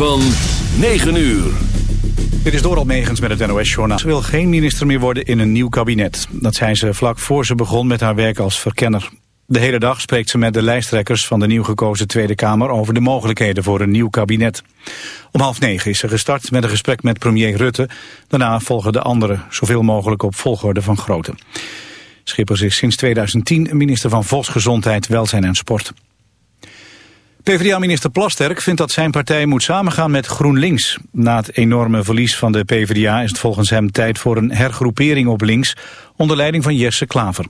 Van 9 uur. Dit is Doral Megens met het NOS-journaal. Ze wil geen minister meer worden in een nieuw kabinet. Dat zei ze vlak voor ze begon met haar werk als verkenner. De hele dag spreekt ze met de lijsttrekkers van de nieuw gekozen Tweede Kamer... over de mogelijkheden voor een nieuw kabinet. Om half negen is ze gestart met een gesprek met premier Rutte. Daarna volgen de anderen, zoveel mogelijk op volgorde van grootte. Schippers is sinds 2010 minister van Volksgezondheid, Welzijn en Sport. PvdA-minister Plasterk vindt dat zijn partij moet samengaan met GroenLinks. Na het enorme verlies van de PvdA is het volgens hem tijd voor een hergroepering op links... onder leiding van Jesse Klaver.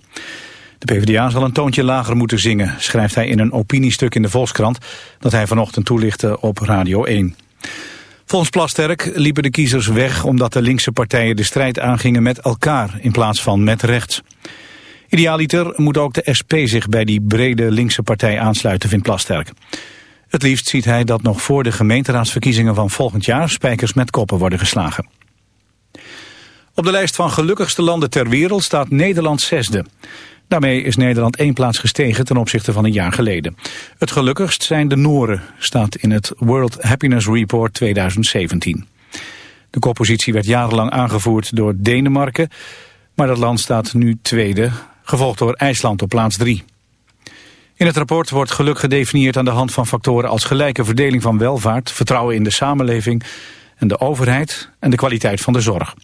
De PvdA zal een toontje lager moeten zingen, schrijft hij in een opiniestuk in de Volkskrant... dat hij vanochtend toelichtte op Radio 1. Volgens Plasterk liepen de kiezers weg omdat de linkse partijen de strijd aangingen met elkaar in plaats van met rechts. Idealiter moet ook de SP zich bij die brede linkse partij aansluiten, vindt Plasterk. Het liefst ziet hij dat nog voor de gemeenteraadsverkiezingen van volgend jaar spijkers met koppen worden geslagen. Op de lijst van gelukkigste landen ter wereld staat Nederland zesde. Daarmee is Nederland één plaats gestegen ten opzichte van een jaar geleden. Het gelukkigst zijn de Nooren, staat in het World Happiness Report 2017. De koppositie werd jarenlang aangevoerd door Denemarken, maar dat land staat nu tweede, gevolgd door IJsland op plaats 3. In het rapport wordt geluk gedefinieerd aan de hand van factoren als gelijke verdeling van welvaart, vertrouwen in de samenleving en de overheid en de kwaliteit van de zorg.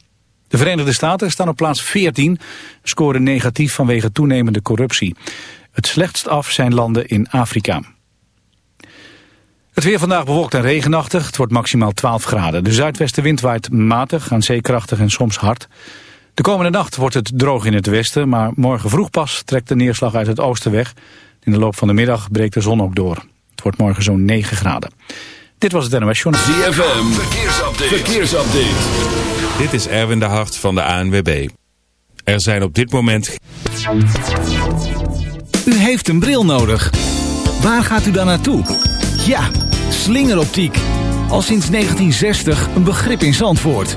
De Verenigde Staten staan op plaats 14, scoren negatief vanwege toenemende corruptie. Het slechtst af zijn landen in Afrika. Het weer vandaag bewolkt en regenachtig. Het wordt maximaal 12 graden. De zuidwestenwind waait matig, aan zeekrachtig en soms hard. De komende nacht wordt het droog in het westen, maar morgen vroeg pas trekt de neerslag uit het oosten weg. In de loop van de middag breekt de zon ook door. Het wordt morgen zo'n 9 graden. Dit was het NOS Journal. ZFM, verkeersupdate. verkeersupdate. Dit is Erwin de Hart van de ANWB. Er zijn op dit moment... U heeft een bril nodig. Waar gaat u dan naartoe? Ja, slingeroptiek. Al sinds 1960 een begrip in Zandvoort.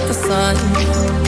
like the sun.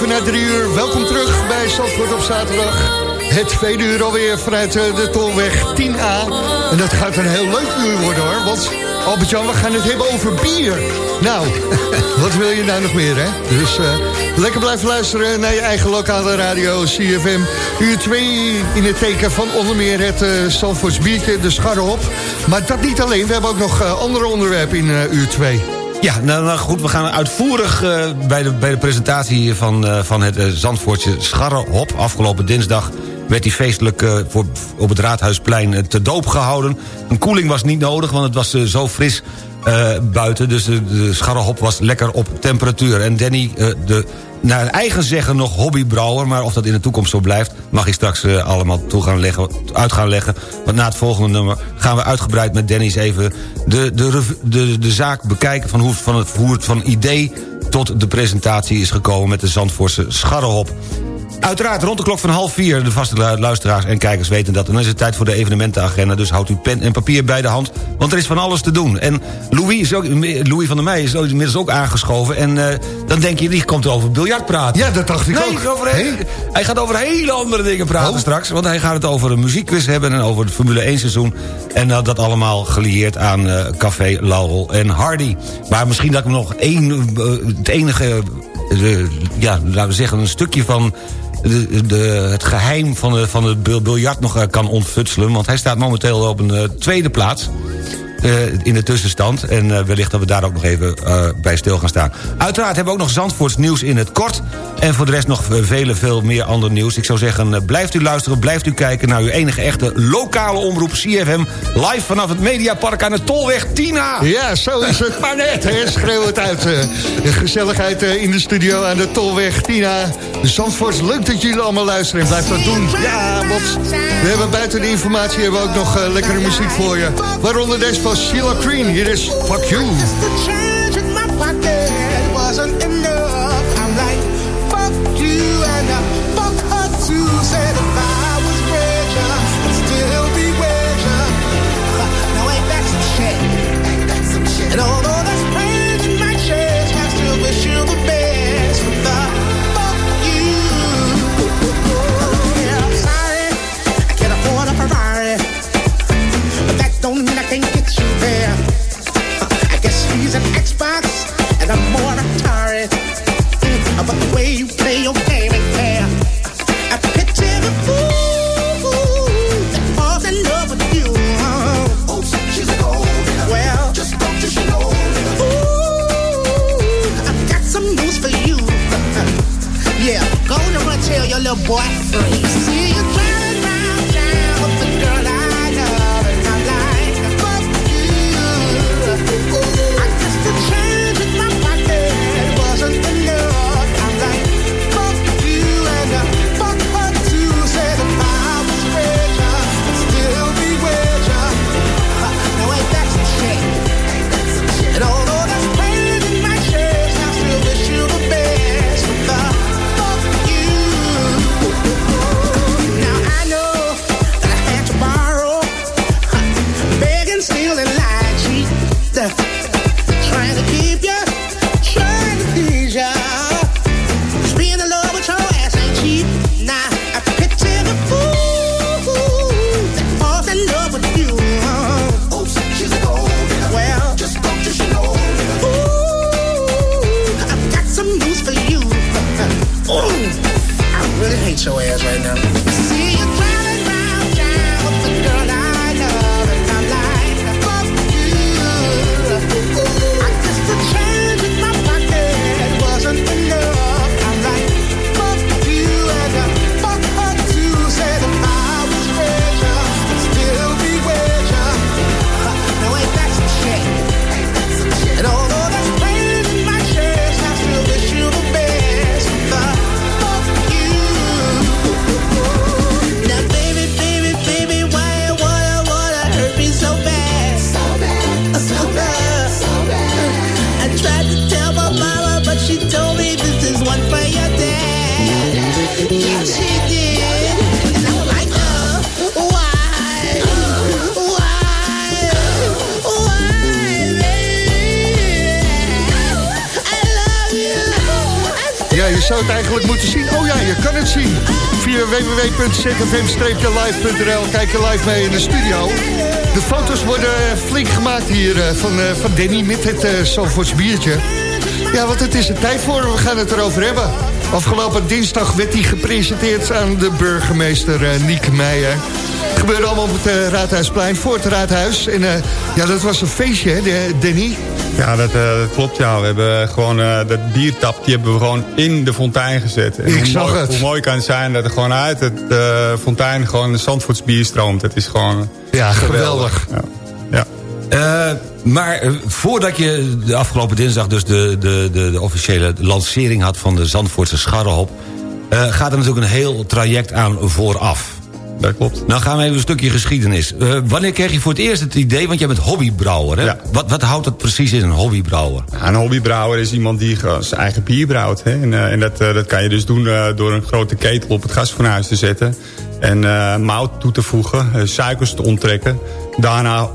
Even na drie uur. Welkom terug bij Zandvoort op zaterdag. Het tweede uur alweer vanuit eh, de Tolweg 10A. En dat gaat een heel leuk uur worden hoor. Want Albert-Jan, we gaan het hebben over bier. Nou, wat wil je nou nog meer hè? Dus eh, lekker blijven luisteren naar je eigen lokale radio CFM. Uur 2 in het teken van onder meer het uh, Zandvoorts de scharrehop. Maar dat niet alleen, we hebben ook nog andere onderwerpen in uur 2. Ja, nou, nou goed, we gaan uitvoerig eh, bij, de, bij de presentatie van, eh, van het eh, Zandvoortse Scharrehop. Afgelopen dinsdag werd die feestelijk voor, op het Raadhuisplein te doop gehouden. Een koeling was niet nodig, want het was zo fris buiten. Dus de, Scharrehop was lekker op temperatuur. En Danny, de naar eigen zeggen nog hobbybrouwer... maar of dat in de toekomst zo blijft... mag hij straks eh, allemaal toe gaan leggen, uit gaan leggen. Want na het volgende nummer gaan we uitgebreid met Dennis even... de, de, de, de zaak bekijken van hoe, van het, hoe van idee tot de presentatie is gekomen... met de Zandvoortse Scharrehop. Uiteraard rond de klok van half vier, de vaste lu- luisteraars en kijkers weten dat. En dan is het tijd voor de evenementenagenda, dus houdt u pen en papier bij de hand. Want er is van alles te doen. En Louis, is ook, Louis van der Meij is inmiddels ook aangeschoven. En eh, dan denk je, die komt over biljart praten. Ja, dat dacht ik Nee, ook. over hij gaat over hele andere dingen praten Oh. straks. Want hij gaat het over een muziekquiz hebben en over het Formule 1 seizoen. En eh, dat allemaal gelieerd aan eh, Café Laurel en Hardy. Maar misschien dat ik nog één, het enige, ja, laten we zeggen, een stukje van... De, het geheim van, de, van het bil- biljart nog eh, kan ontfutselen. Want hij staat momenteel op een eh, tweede plaats in de tussenstand. En eh, wellicht dat we daar ook nog even eh, bij stil gaan staan. Uiteraard hebben we ook nog Zandvoorts nieuws in het kort. En voor de rest nog vele, veel meer ander nieuws. Ik zou zeggen, eh, blijft u luisteren, blijft u kijken... naar uw enige echte lokale omroep CFM... live vanaf het Mediapark aan de Tolweg Tina. Ja, zo is het maar net. Hè. Schreeuw het uit. eh. Gezelligheid eh, in de studio aan de Tolweg. Tina, Zandvoort, leuk dat jullie allemaal luisteren. En blijf dat doen. Ja, want we hebben buiten de informatie hebben we ook nog eh, lekkere muziek voor je. Waaronder deze Sheila Green. Hier is Fuck You. I'm more than sorry the way you play your game. I fool that falls in love with you. Oh, well, just don't you know? Ooh, I got some news for you. yeah, tell your little boy. See you. Zou het eigenlijk moeten zien? Oh ja, je kan het zien. Via www.zfm-live.nl kijk je live mee in de studio. De foto's worden flink gemaakt hier eh, van, eh, van Danny met het uh, Zandvoorts biertje. Ja, want het is er tijd voor. We gaan het erover hebben. Afgelopen dinsdag werd hij gepresenteerd aan de burgemeester uh, Niek Meijer. Het gebeurde allemaal op het Raadhuisplein, voor het Raadhuis. En ja, dat was een feestje, hè, Danny? Ja, dat, dat, klopt, ja. We hebben gewoon dat biertap, die hebben we gewoon in de fontein gezet. En Ik zag mooi, het. Hoe mooi kan het zijn dat er gewoon uit het fontein gewoon de Zandvoorts bier stroomt. Het is gewoon Ja, geweldig. Ja. ja. Uh, maar uh, voordat je de afgelopen dinsdag dus de, de, de, de officiële lancering had van de Zandvoortse scharrehop... Uh, gaat er natuurlijk een heel traject aan vooraf. Dat klopt. Nou gaan we even een stukje geschiedenis. wanneer kreeg je voor het eerst het idee, want jij bent hobbybrouwer, hè? Ja. Wat, wat houdt het precies in, een hobbybrouwer? Ja, een hobbybrouwer is iemand die zijn eigen bier brouwt. Hè? En, en dat, dat kan je dus doen door een grote ketel op het gasfornuis te zetten... en mout toe te voegen, suikers te onttrekken... daarna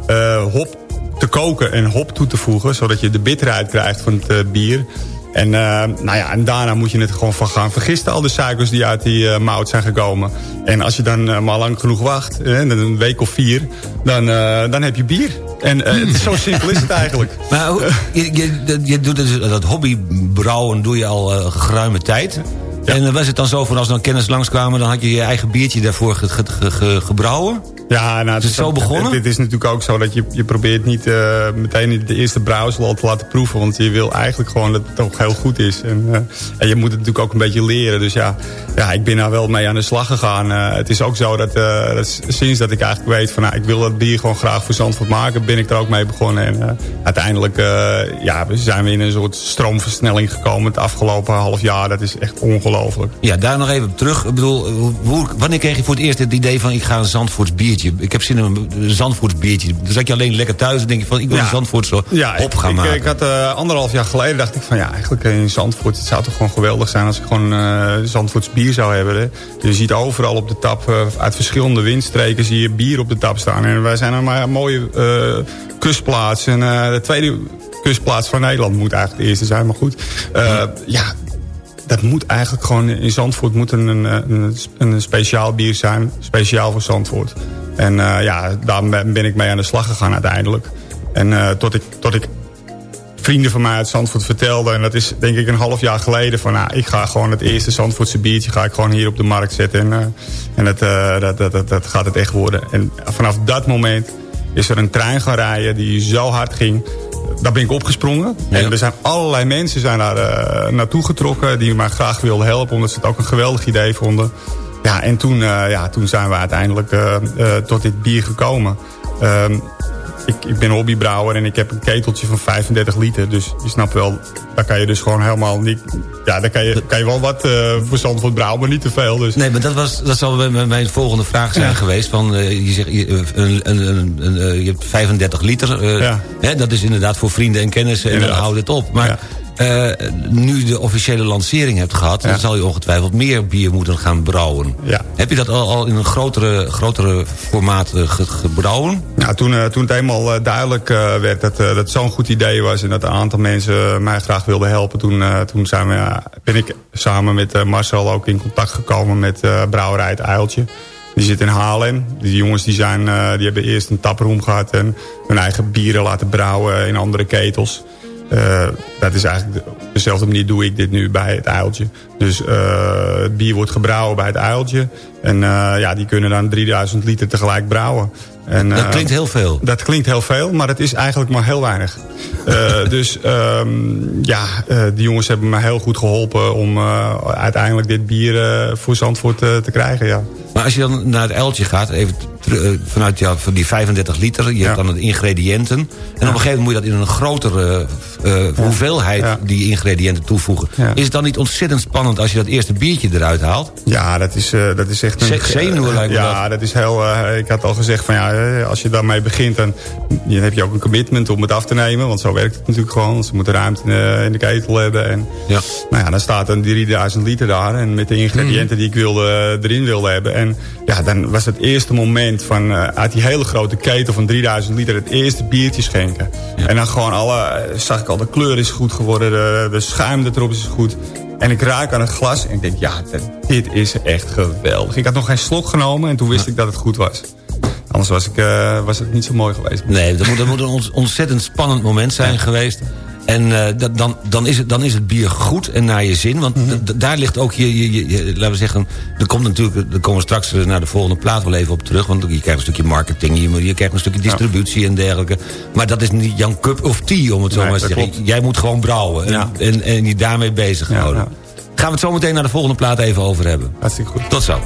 hop te koken en hop toe te voegen... zodat je de bitterheid krijgt van het bier. En, uh, nou ja, en daarna moet je het gewoon van gaan vergisten... al de suikers die uit die uh, mout zijn gekomen. En als je dan maar lang genoeg wacht, een week of vier... dan, dan heb je bier. En het, zo simpel is het eigenlijk. Maar je, je, je doet dus, dat hobbybrouwen doe je al geruime tijd... Ja. En was het dan zo van als dan kennis langskwamen... dan had je je eigen biertje daarvoor ge, ge, ge, gebrouwen? Ja, nou, is het zo begonnen? Dit is natuurlijk ook zo dat je, je probeert niet uh, meteen de eerste brouwsel al te laten proeven. Want je wil eigenlijk gewoon dat het ook heel goed is. En, uh, en je moet het natuurlijk ook een beetje leren. Dus ja, ja ik ben daar wel mee aan de slag gegaan. Uh, het is ook zo dat, dat, sinds dat ik eigenlijk weet van nou, ik wil dat bier gewoon graag voor Zandvoort maken. Ben ik er ook mee begonnen. En uiteindelijk ja, zijn we in een soort stroomversnelling gekomen het afgelopen half jaar. Dat is echt ongelooflijk. Ja, daar nog even op terug. Ik bedoel, hoe, wanneer kreeg je voor het eerst het idee van ik ga een Zandvoorts biertje ik heb zin in een Zandvoorts biertje. Dan zat je alleen lekker thuis en denk je van... ik wil Ja. een Zandvoorts Ja, ik, gaan ik, maken. ik had eh, anderhalf jaar geleden dacht ik van ja, eigenlijk in Zandvoort, het zou toch gewoon geweldig zijn als ik gewoon eh Zandvoorts bier zou hebben. Hè. Je ziet overal op de tap, eh, uit verschillende windstreken zie je bier op de tap staan. En wij zijn een ma- mooie kustplaats. En de tweede kustplaats van Nederland moet eigenlijk de eerste zijn, maar goed. Ja, dat moet eigenlijk gewoon in Zandvoort moet een, een, een, speciaal bier zijn. Speciaal voor Zandvoort. En uh, ja, daar ben ik mee aan de slag gegaan uiteindelijk. En uh, tot, ik, tot ik vrienden van mij uit Zandvoort vertelde... en dat is denk ik een half jaar geleden... van nou, ik ga gewoon het eerste Zandvoortse biertje... ga ik gewoon hier op de markt zetten. En, uh, en dat, dat, dat, dat, dat gaat het echt worden. En vanaf dat moment is er een trein gaan rijden... die zo hard ging daar ben ik opgesprongen. Ja. En er zijn allerlei mensen zijn daar uh, naartoe getrokken... die mij graag wilden helpen, omdat ze het ook een geweldig idee vonden. Ja, en toen, uh, ja, toen zijn we uiteindelijk uh, tot dit bier gekomen. Ehm, ik, ik ben hobbybrouwer en ik heb een keteltje van 35 liter. Dus je snapt wel, daar kan je dus gewoon helemaal niet... Ja, daar kan je, kan je wel wat voor Zandvoort brouwen, maar niet te veel. Dus. Nee, maar dat, was, dat zal mijn, mijn volgende vraag zijn Ja. geweest. Van, je, zegt, je, een, een, een, een, je hebt 35 liter. Ja. hè, dat is inderdaad voor vrienden en kennissen. En dan houdt het op. Maar Ja. Eh, nu de officiële lancering hebt gehad... Ja. dan zal je ongetwijfeld meer bier moeten gaan brouwen. Ja. Heb je dat al, al in een grotere, grotere formaat eh, ge- gebrouwen? Nou, toen, eh, toen het eenmaal duidelijk werd dat dat zo'n goed idee was... en dat een aantal mensen mij graag wilden helpen... toen, toen zijn we, ja, ben ik samen met Marcel ook in contact gekomen met brouwerij Het Uiltje. Die zit in Haarlem. Die jongens die zijn, die hebben eerst een taproom gehad... en hun eigen bieren laten brouwen in andere ketels. Eh, dat is eigenlijk de- op dezelfde manier doe ik dit nu bij het uiltje. Dus eh, het bier wordt gebrouwen bij het uiltje. En eh, ja, die kunnen dan 3000 liter tegelijk brouwen. En, Dat klinkt heel veel. dat klinkt heel veel, maar het is eigenlijk maar heel weinig. Dus ehm, ja, die jongens hebben me heel goed geholpen... om uiteindelijk dit bier voor Zandvoort te krijgen, ja. Maar als je dan naar het uiltje gaat, even eh, vanuit ja, van die 35 liter... je Ja. hebt dan de ingrediënten... en op een gegeven moment moet je dat in een grotere eh, hoeveelheid... Ja. die ingrediënten toevoegen. Is het dan niet ontzettend spannend als je dat eerste biertje eruit haalt? Ja, dat is, eh, dat is echt een... Ze- zenuwen lijkt me Ja, dat is heel... eh, ik had al gezegd van ja, eh, als je daarmee begint... Dan, dan heb je ook een commitment om het af te nemen. Want zo werkt het natuurlijk gewoon. Ze moeten ruimte in, de- in de ketel hebben. En, Ja. Nou ja, dan staat een 3000 liter daar. En met de ingrediënten die ik wilde, erin wilde hebben. En ja, dan was het eerste moment van eh, uit die hele grote ketel van 3000 liter... het eerste biertje schenken. En dan gewoon alle... Zag ik al, de kleur is goed geworden. De, de schuim erop is goed. En ik ruik aan het glas en ik denk, ja, dit- is echt geweldig. Ik had nog geen slok genomen en toen wist ik dat het goed was. Anders was, ik, eh, was het niet zo mooi geweest. Nee, dat moet, dat moet een ont- ontzettend spannend moment zijn geweest. En eh, dat, dan, dan, is het, dan is het bier goed en naar je zin. Want Mhm. daar ligt ook je, je, je- je- laten we zeggen... Er komt natuurlijk, daar komen we straks naar de volgende plaat wel even op terug. Want je krijgt een stukje marketing, je, je krijgt een stukje distributie en dergelijke. Maar dat is niet jouw cup of tea, om het zo Nee, maar te zeggen. klopt. Jij moet gewoon brouwen en, Ja. en, en je daarmee bezighouden. Ja, Gaan we het zo meteen naar de volgende plaat even over hebben. Hartstikke goed. Tot zo.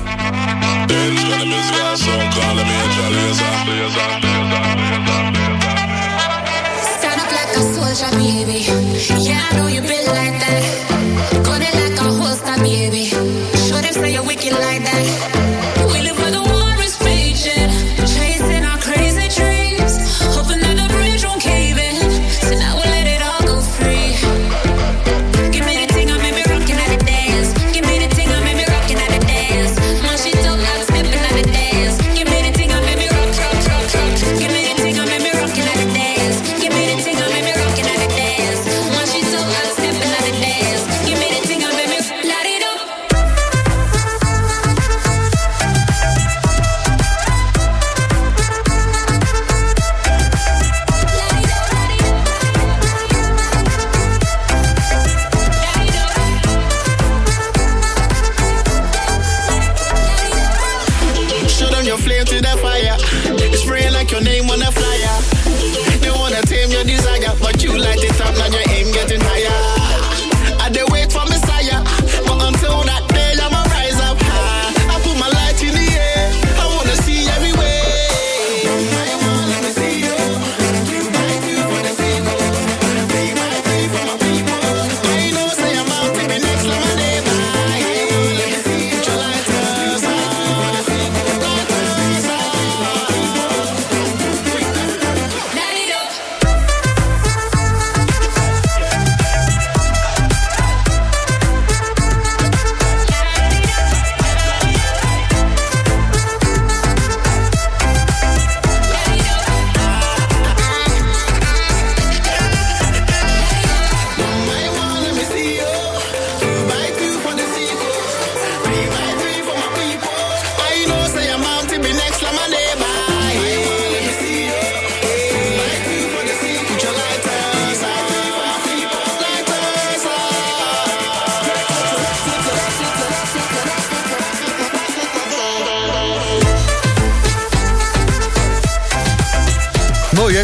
bolsa, baby. Yeah, I know you been like that. Baby.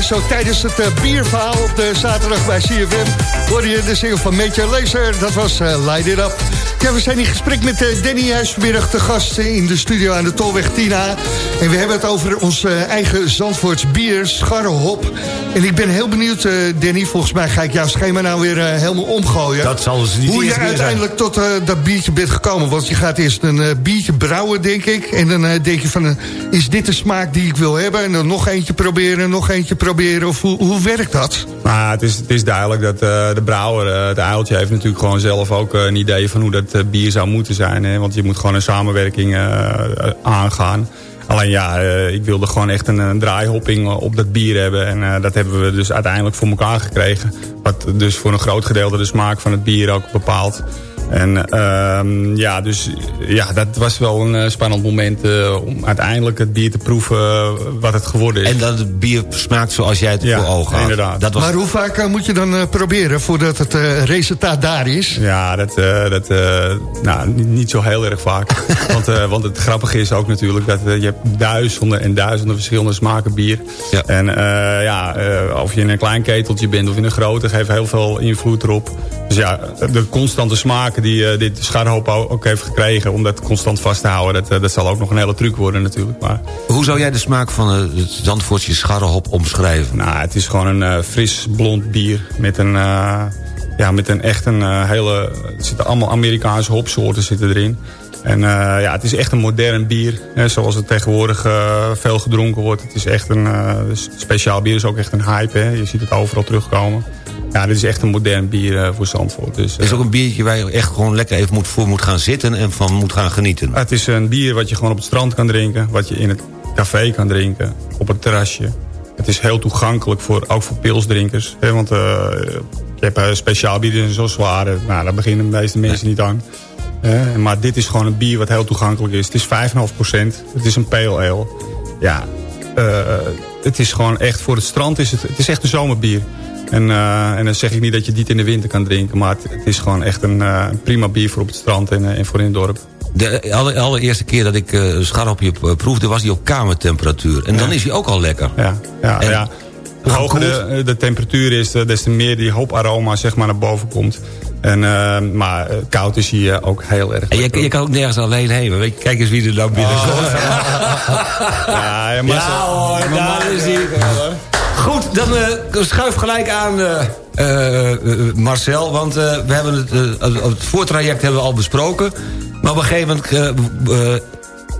Zo tijdens het eh, bierverhaal op de zaterdag bij CFM... hoorde je de single van Major Lazer, dat was eh, Light It Up. Ja, we zijn in gesprek met eh, Danny vanmiddag te gast in de studio aan de Tolweg Tina. En we hebben het over ons eigen Zandvoorts bier, Scharrehop. En ik ben heel benieuwd, eh, Danny, volgens mij ga ik jouw schema nou weer eh, helemaal omgooien. Dat zal dus niet Hoe je uiteindelijk tot eh, dat biertje bent gekomen. Want je gaat eerst een biertje brouwen, denk ik. En dan denk je van, is dit de smaak die ik wil hebben? En dan nog eentje proberen, nog eentje proberen. Of hoe, hoe werkt dat? Maar het is, het is duidelijk dat de brouwer, het uiltje, heeft natuurlijk gewoon zelf ook een idee van hoe dat bier zou moeten zijn. Hè? Want je moet gewoon een samenwerking aangaan. Alleen ja, eh, ik wilde gewoon echt een, een draaihopping eh, op dat bier hebben. En eh, dat hebben we dus uiteindelijk voor elkaar gekregen. Wat dus voor een groot gedeelte de smaak van het bier ook bepaalt. En ehm, ja, dus ja, dat was wel een eh, spannend moment eh, om uiteindelijk het bier te proeven eh, wat het geworden is. En dat het bier smaakt zoals jij het Ja, voor ogen had. inderdaad. Dat was Maar hoe vaak moet je dan eh, proberen voordat het eh, resultaat daar is? Ja, dat, eh, dat eh, nou, niet, niet zo heel erg vaak. want, eh, want het grappige is ook natuurlijk dat je hebt duizenden en duizenden verschillende smaken bier. Ja. En eh, ja, eh, of je in een klein keteltje bent of in een grote, geeft heel veel invloed erop. Dus ja, de constante die eh, dit scharhoop ook heeft gekregen... om dat constant vast te houden, dat, eh, dat zal ook nog een hele truc worden natuurlijk. Maar Hoe zou jij de smaak van eh, het Zandvoortse scharrehop omschrijven? Nou, het is gewoon een fris blond bier met een, ja, met een echt een hele... Er zitten allemaal Amerikaanse hopsoorten zitten erin. En ja, het is echt een modern bier. Hè, zoals het tegenwoordig veel gedronken wordt. Het is echt een speciaal bier. is ook echt een hype. Hè. Je ziet het overal terugkomen. Ja, dit is echt een modern bier eh, voor Zandvoort. Dus, Het is eh, ook een biertje waar je echt gewoon lekker even moet, voor moet gaan zitten... en van moet gaan genieten. het is een bier wat je gewoon op het strand kan drinken. Wat je in het café kan drinken. Op het terrasje. Het is heel toegankelijk, voor, ook voor pilsdrinkers. Hè, want je hebt eh, speciaal bier, die zijn zo zwaar. eh, Nou, daar beginnen de meeste mensen niet aan. Eh, maar dit is gewoon een bier wat heel toegankelijk is. Het is 5,5 procent. Het is een pale ale. Ja, het is gewoon echt voor het strand. Is het, het is echt een zomerbier. En, eh, en dan zeg ik niet dat je dit in de winter kan drinken. Maar het, het is gewoon echt een eh, prima bier voor op het strand en, eh, en voor in het dorp. De aller- allereerste keer dat ik scharrelpje eh, proefde... was die op kamertemperatuur. En dan is hij ook al lekker. Ja, ja, En ja. Hoe hoger de, de temperatuur is, des te meer die hooparoma zeg maar, naar boven komt. En, maar koud is hier ook heel erg En je, je kan ook nergens alleen heen. Weet je, kijk eens wie er nou binnenkomt. Ja, ja, maar Ja hoor, daar is hij. Goed, dan eh, schuif gelijk aan eh, eh, Marcel. Want we hebben het, het voortraject hebben we al besproken. Maar op een gegeven moment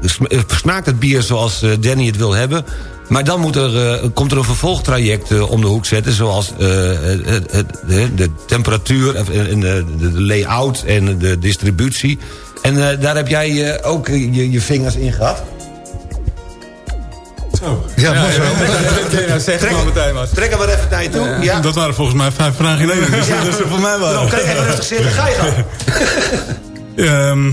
sm- smaakt het bier zoals Danny het wil hebben. Maar dan moet er, komt er een vervolgtraject om de hoek zetten... zoals de, temperatuur, en de, layout en de distributie. En daar heb jij ook je, je vingers in gehad. Ja, mooi zo. zeg het maar meteen maar. Trek hem maar even naar je toe. Ja. Dat waren volgens mij vijf vragen in één. Dus Ja. dat is er voor mij Nou, waren. kan je even rustig zitten? Ga je gang. Ehm,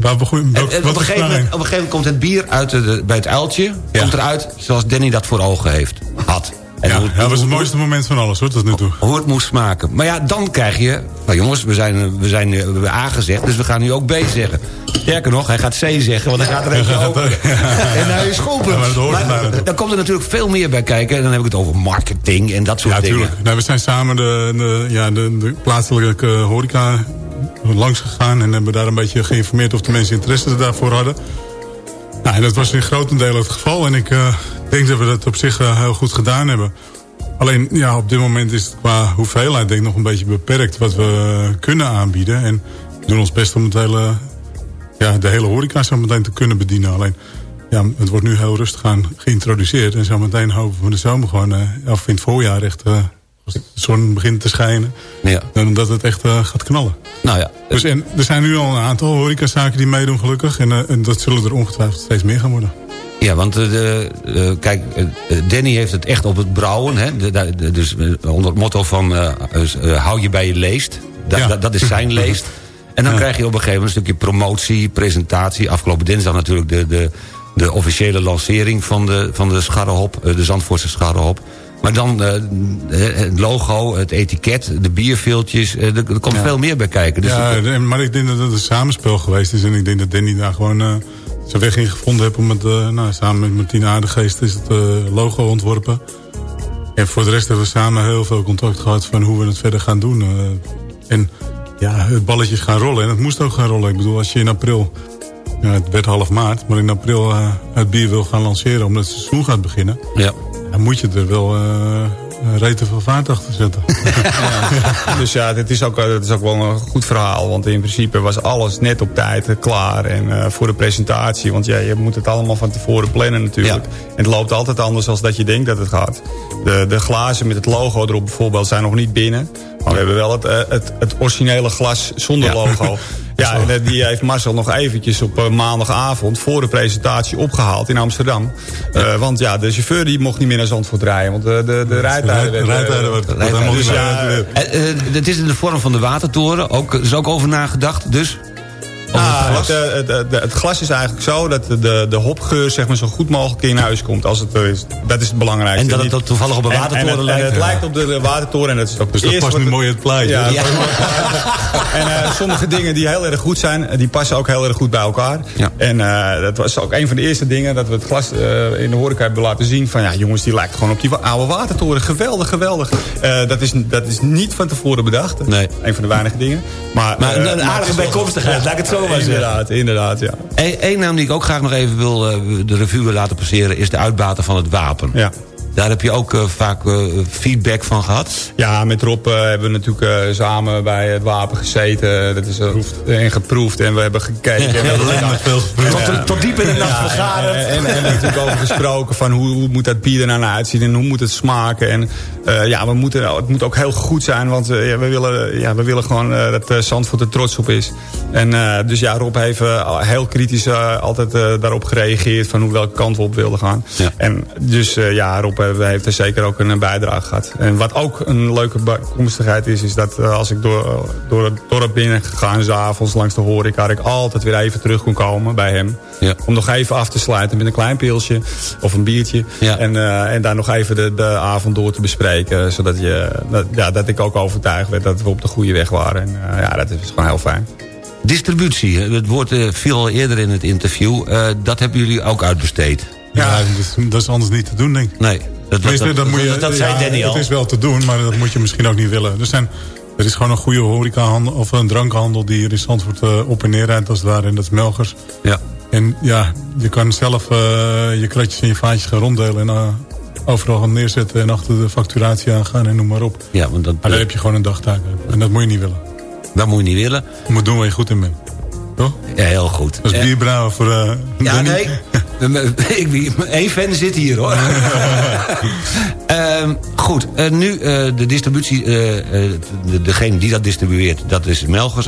waar begon, En- welk, en op, wat een gegeven moment, op een gegeven moment komt het bier uit de, bij het uiltje. Komt eruit zoals Danny dat voor ogen heeft. Had. En Ja, hoe, ja, dat was het mooiste moment van alles hoor, tot nu toe. hoe het moest smaken. Maar ja, dan krijg je... Nou jongens, we zijn, eh, we zijn eh, A gezegd, dus we gaan nu ook B zeggen. Sterker nog, hij gaat C zeggen, want hij gaat er even open. En hij is. Ja, maar dat dan komt er natuurlijk veel meer bij kijken. En dan heb ik het over marketing en dat soort Ja, dingen. natuurlijk. Nou, we zijn samen de, de, ja, de, de plaatselijke horeca langs gegaan... en hebben daar een beetje geïnformeerd of de mensen interesse daarvoor hadden. Nou, en dat was in grotendelen het geval. En ik eh, denk dat we dat op zich eh, heel goed gedaan hebben. Alleen, ja, op dit moment is het qua hoeveelheid denk ik nog een beetje beperkt... wat we kunnen aanbieden. En we doen ons best om het hele, ja, de hele horeca zo meteen te kunnen bedienen. Alleen, ja, het wordt nu heel rustig aan geïntroduceerd. En zo meteen hopen we de zomer gewoon, eh, of in het voorjaar echt... eh, als de zon begint te schijnen, Ja. dan dat het echt eh, gaat knallen. Nou ja, Dus en, er zijn nu al een aantal horecazaken die meedoen gelukkig. En, eh, en dat zullen er ongetwijfeld steeds meer gaan worden. Ja, want eh, de, eh, kijk, eh, Danny heeft het echt op het brouwen. Hè? De- dus onder het motto van eh, hou je bij je leest. Da- Ja. da- dat is zijn leest. En dan Ja. krijg je op een gegeven moment een stukje promotie, presentatie. Afgelopen dinsdag natuurlijk de, de, de officiële lancering van de, van de scharrehop, eh, de Zandvoortse scharrehop. Maar dan het logo, het etiket, de bierveeltjes, eh, er, komt veel meer bij kijken. Dus ja, maar ik denk dat het een samenspel geweest is. En ik denk dat Danny daar gewoon zijn weg in gevonden heeft... om het eh, nou, samen met Martine Aardegeest is het eh, logo ontworpen. En voor de rest hebben we samen heel veel contact gehad... van hoe we het verder gaan doen. eh. en ja, het balletje is gaan rollen. En het moest ook gaan rollen. Ik bedoel, als je in april... Ja, het werd half maart, maar in april het bier wil gaan lanceren... omdat het seizoen gaat beginnen... ja. dan moet je er wel reten van vaart achter zetten. Dus ja, dit is ook, eh, het is ook wel een goed verhaal. Want in principe was alles net op tijd eh, klaar. En eh, voor de presentatie. Want ja, je moet het allemaal van tevoren plannen natuurlijk. En het loopt altijd anders dan dat je denkt dat het gaat. De, de glazen met het logo erop bijvoorbeeld zijn nog niet binnen. Maar we hebben wel het, eh, het, het originele glas zonder Ja. logo. Ja, en eh, die heeft Marcel nog eventjes op eh, maandagavond voor de presentatie opgehaald in Amsterdam. Eh, want ja, de chauffeur die mocht niet meer naar Zandvoort rijden. Want de, de, de rijtijden. Rijtijden werd- eh, het is in de vorm van de watertoren. Ook, er is ook over nagedacht, dus... Over Ah, het glas. het, eh, het, het, het glas is eigenlijk zo dat de, de hopgeur zeg maar, zo goed mogelijk in huis komt. Als het er is. Dat is het belangrijkste. En dat het toevallig op een en- watertoren en het, lijkt. En het Ja. lijkt op de, watertoren. En dat is ook Dus dat past nu het- mooi in het plaatje. Ja, Ja. En eh, sommige dingen die heel erg goed zijn, eh, die passen ook heel erg goed bij elkaar. Ja. En eh, dat was ook een van de eerste dingen dat we het glas eh, in de horeca hebben laten zien. Van ja, jongens, die lijkt gewoon op die oude watertoren. Geweldig, geweldig. Eh, dat, is, dat is niet van tevoren bedacht. Nee. Een van de weinige dingen. Maar, Maar een- eh, aardige het bijkomstigheid, laat ik het zo maar zeggen. Inderdaad, inderdaad, ja. Eén naam die ik ook graag nog even wil eh, de revue wil laten passeren... is de uitbater van het wapen. Ja. Daar heb je ook eh, vaak eh, feedback van gehad. Ja, met Rob eh, hebben we natuurlijk eh, samen bij het wapen gezeten. Dat is uh, en geproefd en we hebben gekeken. En we hebben veel geproefd. Tot, tot diep in de nacht vergaderd. En, en, en natuurlijk over gesproken van hoe, hoe moet dat bier er nou uitzien en hoe moet het smaken. En, ja, we moeten, het moet ook heel goed zijn. Want eh, ja, we, willen, ja, we willen gewoon dat Zandvoort er trots op is. En dus ja, Rob heeft heel kritisch altijd daarop gereageerd... van hoe welke kant we op wilden gaan. Ja. En dus ja, Rob heeft er zeker ook een bijdrage gehad. En wat ook een leuke bijkomstigheid is... is dat als ik door, door het dorp binnen gegaan... s'avonds langs de horeca... ik altijd weer even terug kon komen bij hem. Ja. Om nog even af te sluiten met een klein pilsje of een biertje. Ja. En, en daar nog even de, de avond door te bespreken. Zodat, je, dat, ja, dat ik ook overtuigd werd dat we op de goede weg waren. En uh, ja, dat is gewoon heel fijn. Distributie, het woord uh, viel al eerder in het interview. Uh, dat hebben jullie ook uitbesteed. Ja, ja dat, is, dat, is, anders niet te doen, denk ik. Nee, dat, dat, dat, dat, moet je, dat zei Danny al. Het is wel te doen, maar dat moet je misschien ook niet willen. Er, zijn, er is gewoon een goede horecahandel of een drankhandel... die hier in Zandvoort uh, op en neer rijdt als het ware. En dat is Melgers. Ja. En ja, je kan zelf je kratjes en je vaatjes gaan ronddelen... en overal gaan neerzetten en achter de facturatie aangaan en noem maar op. Ja, want dat, maar daar heb je gewoon een dagtaak. En dat moet je niet willen. Dat moet je niet willen. Je moet doen waar je goed in bent. Toch? Ja, heel goed. Dat is bierbrouwen voor uh, Ja, nee. Eén fan zit hier, hoor. um, goed, uh, nu uh, de distributie... de, degene die dat distribueert, dat is Melgers...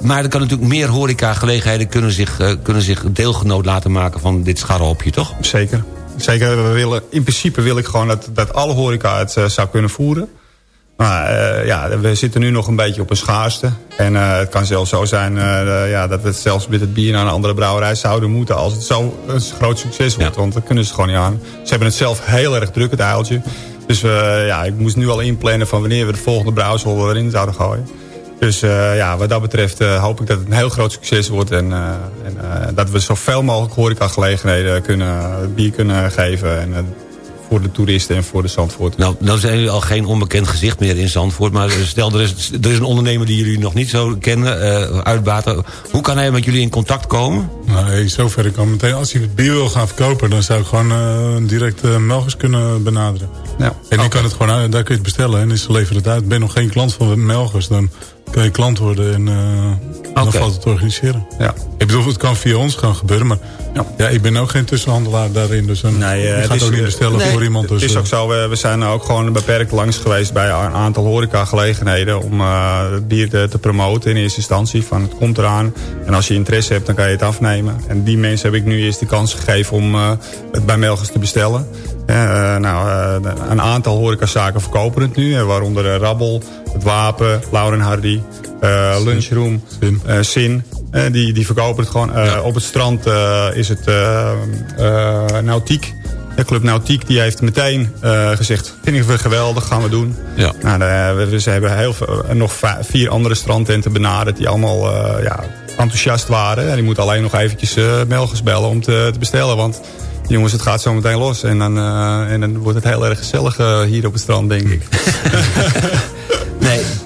maar er kan natuurlijk meer horecagelegenheden kunnen zich, kunnen zich deelgenoot laten maken van dit scharrehopje, toch? Zeker. Zeker, we willen, in principe wil ik gewoon dat, dat alle horeca het zou kunnen voeren. Maar uh, ja, we zitten nu nog een beetje op een schaarste. En uh, het kan zelfs zo zijn ja, dat we het zelfs met het bier naar een andere brouwerij zouden moeten... als het zo een groot succes wordt, want dat kunnen ze gewoon niet aan. Ze hebben het zelf heel erg druk, het eiltje. Dus ja, ik moest nu al inplannen van wanneer we de volgende brouwsel erin zouden gooien. Dus ja, wat dat betreft hoop ik dat het een heel groot succes wordt. En, en dat we zoveel mogelijk horecagelegenheden kunnen, bier kunnen geven. En, voor de toeristen en voor de Zandvoort. Nou, nou zijn jullie al geen onbekend gezicht meer in Zandvoort. Maar stel, er is, er is een ondernemer die jullie nog niet zo kennen, uitbaten. Hoe kan hij met jullie in contact komen? Nou, in zoverre kan meteen. Als hij het bier wil gaan verkopen, dan zou ik gewoon direct uh, Melgers kunnen benaderen. Ja. En die okay. kan het gewoon, daar kun je het bestellen en ze leveren het uit. Ben je nog geen klant van Melgers, dan kan je klant worden en uh, dan Oké. valt het te organiseren. Ja. Ik bedoel, het kan via ons gaan gebeuren, maar Ja. ja, ik ben ook geen tussenhandelaar daarin. Dus een, Nee, eh, je het gaat is, ook niet eh, bestellen nee, voor iemand. Dus, Het is eh, ook zo, we, we zijn ook gewoon beperkt langs geweest bij een aantal horecagelegenheden om uh, het bier te, te, promoten in eerste instantie. Van het komt eraan en als je interesse hebt dan kan je het afnemen. En die mensen heb ik nu eerst de kans gegeven om uh, het bij Melgers te bestellen. Uh, nou, een aantal horecazaken verkopen het nu, waaronder Rabbel, het Wapen, Lauren Hardy, Lunchroom, Sin. Sin. die, die verkopen het gewoon. Ja. Op het strand is het Nautiek. De Club Nautiek die heeft meteen gezegd... vinden we geweldig, gaan we doen. Ja. Nou, we, ze hebben heel veel, nog vier andere strandtenten benaderd... die allemaal ja, enthousiast waren. En die moeten alleen nog eventjes Melgers bellen om te, te, bestellen. Want jongens, het gaat zo meteen los. En dan, en dan wordt het heel erg gezellig hier op het strand, denk ik.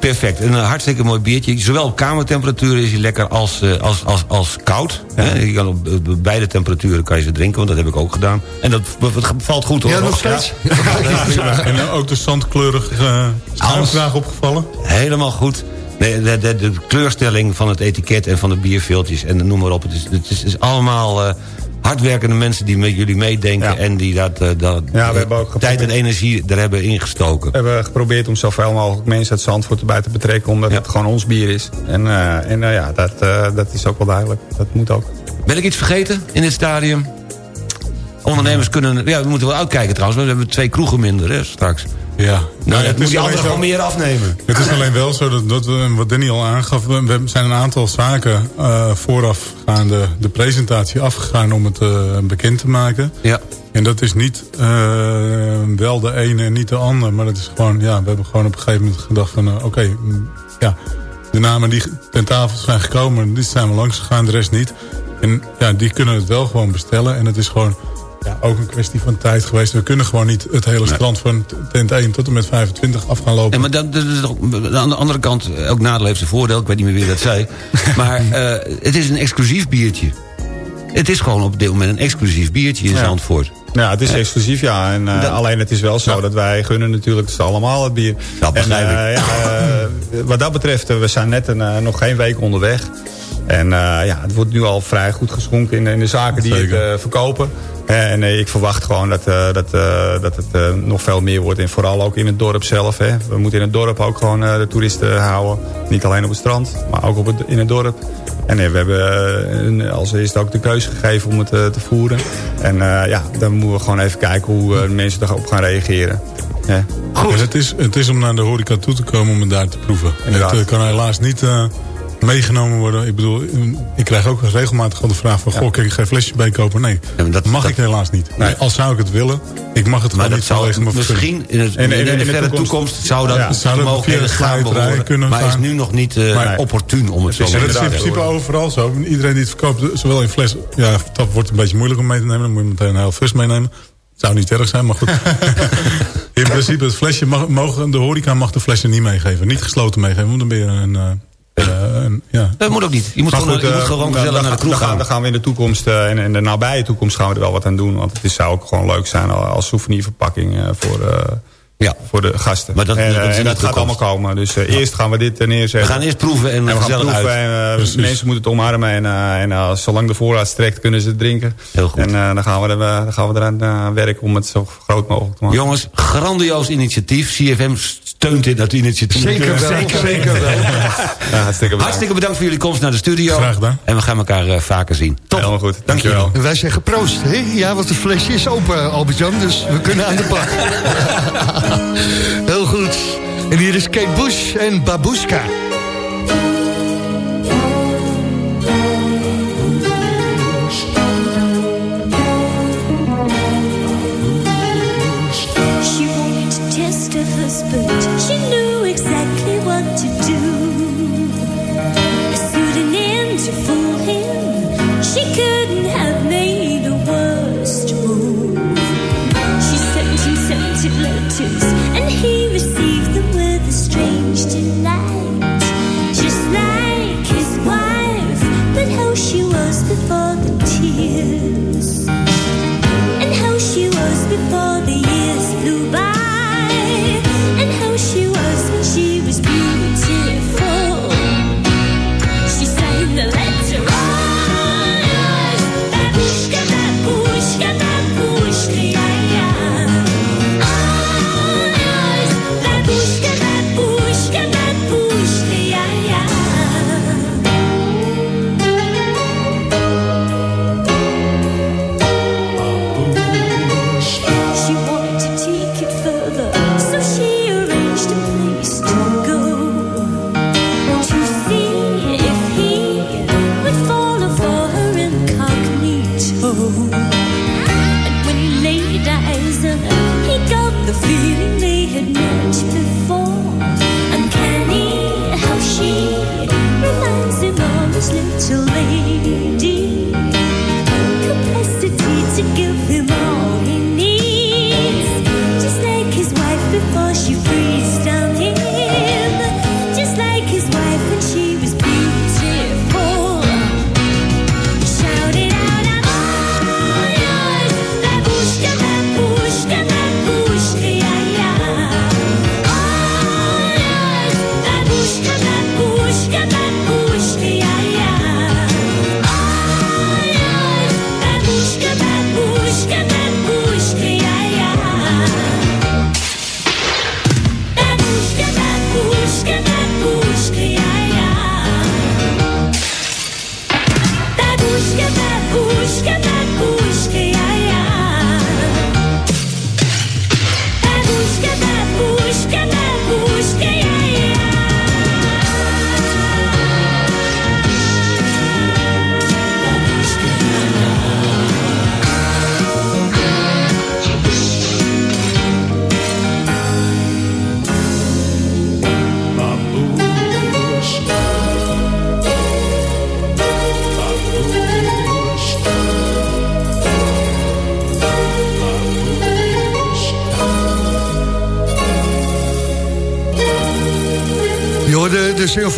Perfect. Een hartstikke mooi biertje. Zowel op kamertemperatuur is hij lekker als, uh, als, als, als koud. Ja. Je kan op, op, beide temperaturen kan je ze drinken, want dat heb ik ook gedaan. En dat, dat valt goed hoor. Ja, nog steeds. Ja. En ook de zandkleurig uh, schuimvraag opgevallen? Helemaal goed. Nee, de, de, de, kleurstelling van het etiket en van de bierveeltjes en noem maar op. Het is, het is, het is allemaal uh, hardwerkende mensen die met jullie meedenken... Ja. en die dat, uh, dat ja, we hebben ook tijd en energie er hebben ingestoken. We hebben geprobeerd om zoveel mogelijk mensen uit Zandvoort erbij te betrekken... omdat Ja. het gewoon ons bier is. En, uh, en ja, dat, dat is ook wel duidelijk. Dat moet ook. Ben ik iets vergeten in dit stadium? Ondernemers kunnen... Ja, we moeten wel uitkijken trouwens. want We hebben twee kroegen minder hè, straks. Ja. Nou, dat het moet die anderen zo- gewoon meer afnemen. Het is alleen wel zo dat, dat we, wat Danny al aangaf... we we zijn een aantal zaken uh, voorafgaande de presentatie afgegaan... om het uh, bekend te maken. Ja. En dat is niet uh, wel de ene en niet de ander. Maar dat is gewoon, ja, we hebben gewoon op een gegeven moment gedacht van... oké, okay, ja, de namen die ten tafel zijn gekomen... die zijn we langs gegaan, de rest niet. En ja, die kunnen het wel gewoon bestellen. En het is gewoon ja, ook een kwestie van tijd geweest. We kunnen gewoon niet het hele strand van tent 1 tot en met 25 af gaan lopen. Ja, maar dat, dat is ook- aan de andere kant, elk nadeel heeft zijn voordeel. Ik weet niet meer wie dat zei. maar uh, het is een exclusief biertje. Het is gewoon op dit moment een exclusief biertje in Ja. Zandvoort. Ja, het is exclusief, ja. En, uh, Dat- alleen het is wel zo dat wij gunnen natuurlijk ze allemaal het bier. Dat begrijp en, uh, ja, uh, wat dat betreft, we zijn net een, uh, nog geen week onderweg. En uh, ja, het wordt nu al vrij goed geschonken in, in de zaken die het Zeker. uh, verkopen. En nee, ik verwacht gewoon dat, eh, dat, eh, dat het eh, nog veel meer wordt. En vooral ook in het dorp zelf. Hè. We moeten in het dorp ook gewoon de toeristen houden. Niet alleen op het strand, maar ook op het, in het dorp. En nee, we hebben uh, als eerste ook de keuze gegeven om het te voeren. En ja, dan moeten we gewoon even kijken hoe mensen erop gaan reageren. Ja. Goed. het, is, het is om naar de horeca toe te komen om het daar te proeven. En het kan helaas niet meegenomen worden. Ik bedoel, ik krijg ook regelmatig al de vraag van... goh, kijk, ik ga een flesje bijkopen. Nee, dat mag ik helaas niet. Nee. Als zou ik het willen, ik mag het gewoon niet zou Misschien in, het, in, in, in, de verre toekomst, zou dat ja. zou mogelijkheden gaan behoren. Maar is nu nog niet uh, opportun om het zo te zeggen. Dat is in principe overal zo. Iedereen die het verkoopt, zowel in fles... Ja, dat wordt een beetje moeilijk om mee te nemen. Dan moet je meteen een heel fles meenemen. Zou niet erg zijn, maar goed. in principe, het flesje mag, mogen, de horeca mag de flessen niet meegeven. Niet gesloten meegeven, want dan ben je een... Uh, ja. Dat moet ook niet. Je moet gewoon, goed, je moet gewoon gezellig naar de kroeg gaan. Dan gaan we in de toekomst, uh, in, in, de nabije toekomst gaan we er wel wat aan doen. Want het is, zou ook gewoon leuk zijn als souvenirverpakking voor ja. voor de gasten. Maar dat, en, dat, en dat gaat allemaal komen. Dus uh, eerst gaan we dit neerzetten. We gaan eerst proeven en, en we gaan proeven. En, uh, mensen moeten het omarmen. En, uh, en zolang de voorraad strekt, kunnen ze het drinken. Heel goed. En dan, gaan we er, dan gaan we eraan werken om het zo groot mogelijk te maken. Jongens, grandioos initiatief. CFM steunt in dat initiatief. Zeker wel. Zeker, zeker wel. ja, hartstikke, bedankt. hartstikke bedankt voor jullie komst naar de studio. Graag gedaan. En we gaan elkaar vaker zien. Top. Helemaal goed. Dankjewel. En wij zeggen proost. Hè? Ja, want het flesje is open, Albert-Jan. Dus we kunnen aan de bak. Heel goed. En hier is Kate Bush en Babushka.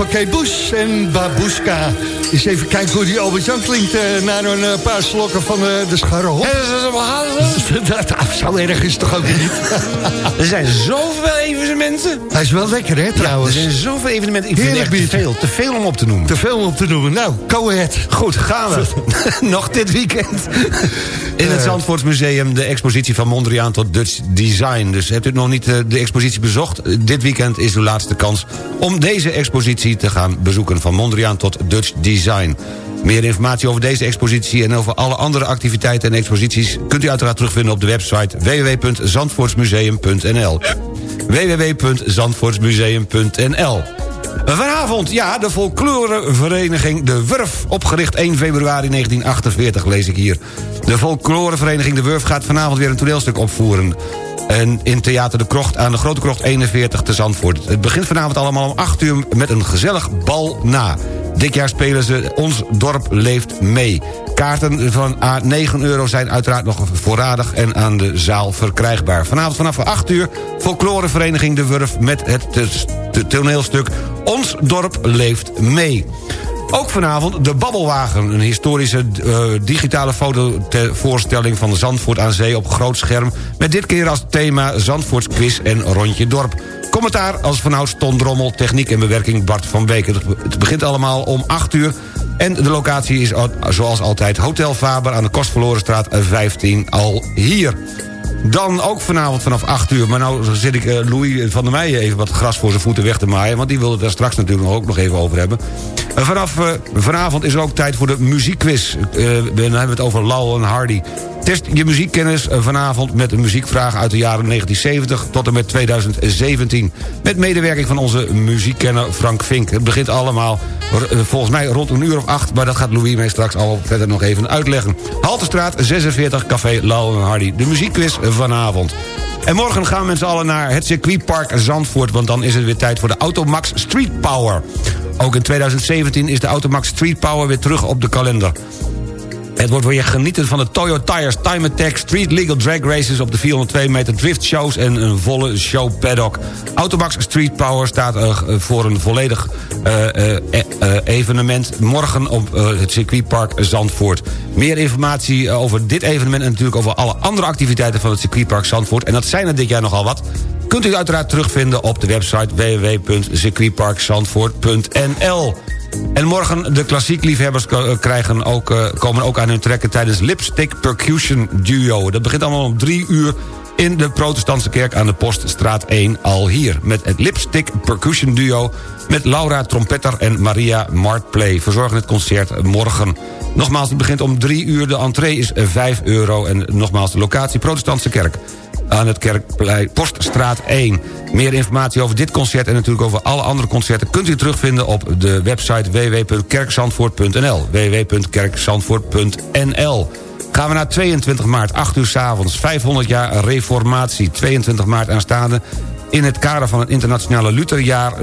Van Bush en Babushka. Eens even kijken hoe die Albert-Jan klinkt... eh, na een eh, paar slokken van eh, de scharrehop. dat zo erg is het toch ook niet? Er zijn zoveel evenementen. Hij is wel lekker, hè, Er trouwens. zijn zoveel evenementen. Ik vind echt te veel. Te veel om op te noemen. Te veel om te noemen. Nou, go ahead. Goed, gaan we. Nog dit weekend. In het. Zandvoortsmuseum de expositie van Mondriaan tot Dutch Design. Dus hebt u nog niet de expositie bezocht? Dit weekend is uw laatste kans om deze expositie te gaan bezoeken. Van Mondriaan tot Dutch Design. Meer informatie over deze expositie en over alle andere activiteiten en exposities... kunt u uiteraard terugvinden op de website www.zandvoortsmuseum.nl www.zandvoortsmuseum.nl Vanavond, ja, de folklorevereniging De Wurf. Opgericht 1 februari 1948, lees ik hier. De folklorevereniging De Wurf gaat vanavond weer een toneelstuk opvoeren. En in Theater de Krocht aan de Grote Krocht 41 te Zandvoort. Het begint vanavond allemaal om 8 uur met een gezellig bal na. Dit jaar spelen ze Ons Dorp Leeft Mee. Kaarten van A9 euro zijn uiteraard nog voorradig en aan de zaal verkrijgbaar. Vanavond vanaf 8 uur folklorevereniging De Wurf met het toneelstuk Ons Dorp Leeft Mee. Ook vanavond de Babbelwagen, een historische eh, digitale fotovoorstelling van Zandvoort aan Zee op groot scherm... met dit keer als thema Zandvoorts quiz en rondje dorp. Commentaar als vanouds Ton Drommel, techniek en bewerking Bart van Beek. Het begint allemaal om 8 uur en de locatie is al- zoals altijd Hotel Faber aan de Kostverlorenstraat 15 al hier. Dan ook vanavond vanaf 8 uur. Maar nou zit ik eh, Louis van der Meijen even wat gras voor zijn voeten weg te maaien... want die wil het daar straks natuurlijk ook nog even over hebben. Vanaf eh, vanavond is er ook tijd voor de muziekquiz. Eh, dan hebben we het over Lowell en Hardy. Test je muziekkennis eh, vanavond met een muziekvraag uit de jaren 1970 tot en met 2017. Met medewerking van onze muziekkenner Frank Vink. Het begint allemaal volgens mij rond een uur of acht... maar dat gaat Louis mij straks al verder nog even uitleggen. Haltestraat 46, Café Lowell en Hardy. De muziekquiz vanavond. En morgen gaan we met z'n allen naar het circuitpark Zandvoort... want dan is het weer tijd voor de Automax Street Power. Ook in 2017 is de Automax Street Power weer terug op de kalender. Het wordt weer genieten van de Toyo Tires Time Attack Street Legal Drag Races op de 402 meter drift shows en een volle show paddock. Automax Street Power staat eh, voor een volledig eh, eh, eh, evenement morgen op het circuitpark Zandvoort. Meer informatie over dit evenement en natuurlijk over alle andere activiteiten van het circuitpark Zandvoort. En dat zijn er dit jaar nogal wat kunt u uiteraard terugvinden op de website www.circuitparkzandvoort.nl. En morgen de klassiekliefhebbers k- eh, krijgen ook, eh, komen ook aan hun trekken... tijdens Lipstick Percussion Duo. Dat begint allemaal om drie uur in de protestantse kerk aan de Poststraat 1 al hier. Met het Lipstick Percussion Duo met Laura Trompetter en Maria Martplay. Verzorgen het concert morgen. Nogmaals, het begint om drie uur. De entree is 5 euro. En nogmaals, de locatie protestantse kerk aan het Kerkplein Poststraat 1. Meer informatie over dit concert en natuurlijk over alle andere concerten... kunt u terugvinden op de website www.kerkzandvoort.nl www.kerkzandvoort.nl Gaan we naar 22 maart, 8 uur s avonds, 500 jaar reformatie. 22 maart aanstaande in het kader van het internationale Lutherjaar 1517-2017.